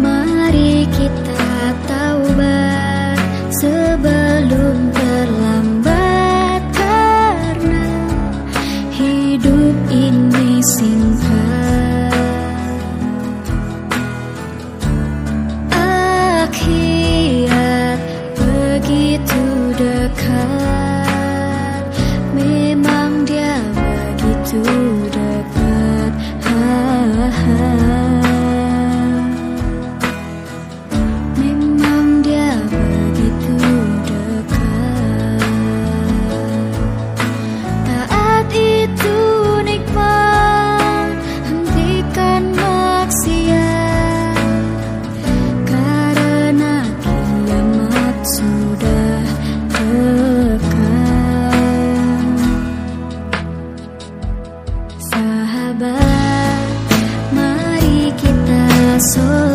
Mari kita taubat sebelum terlambat karena hidup ini singkat. Akhirat begitu dekat, memang dia begitu Sahabat, mari kita sholat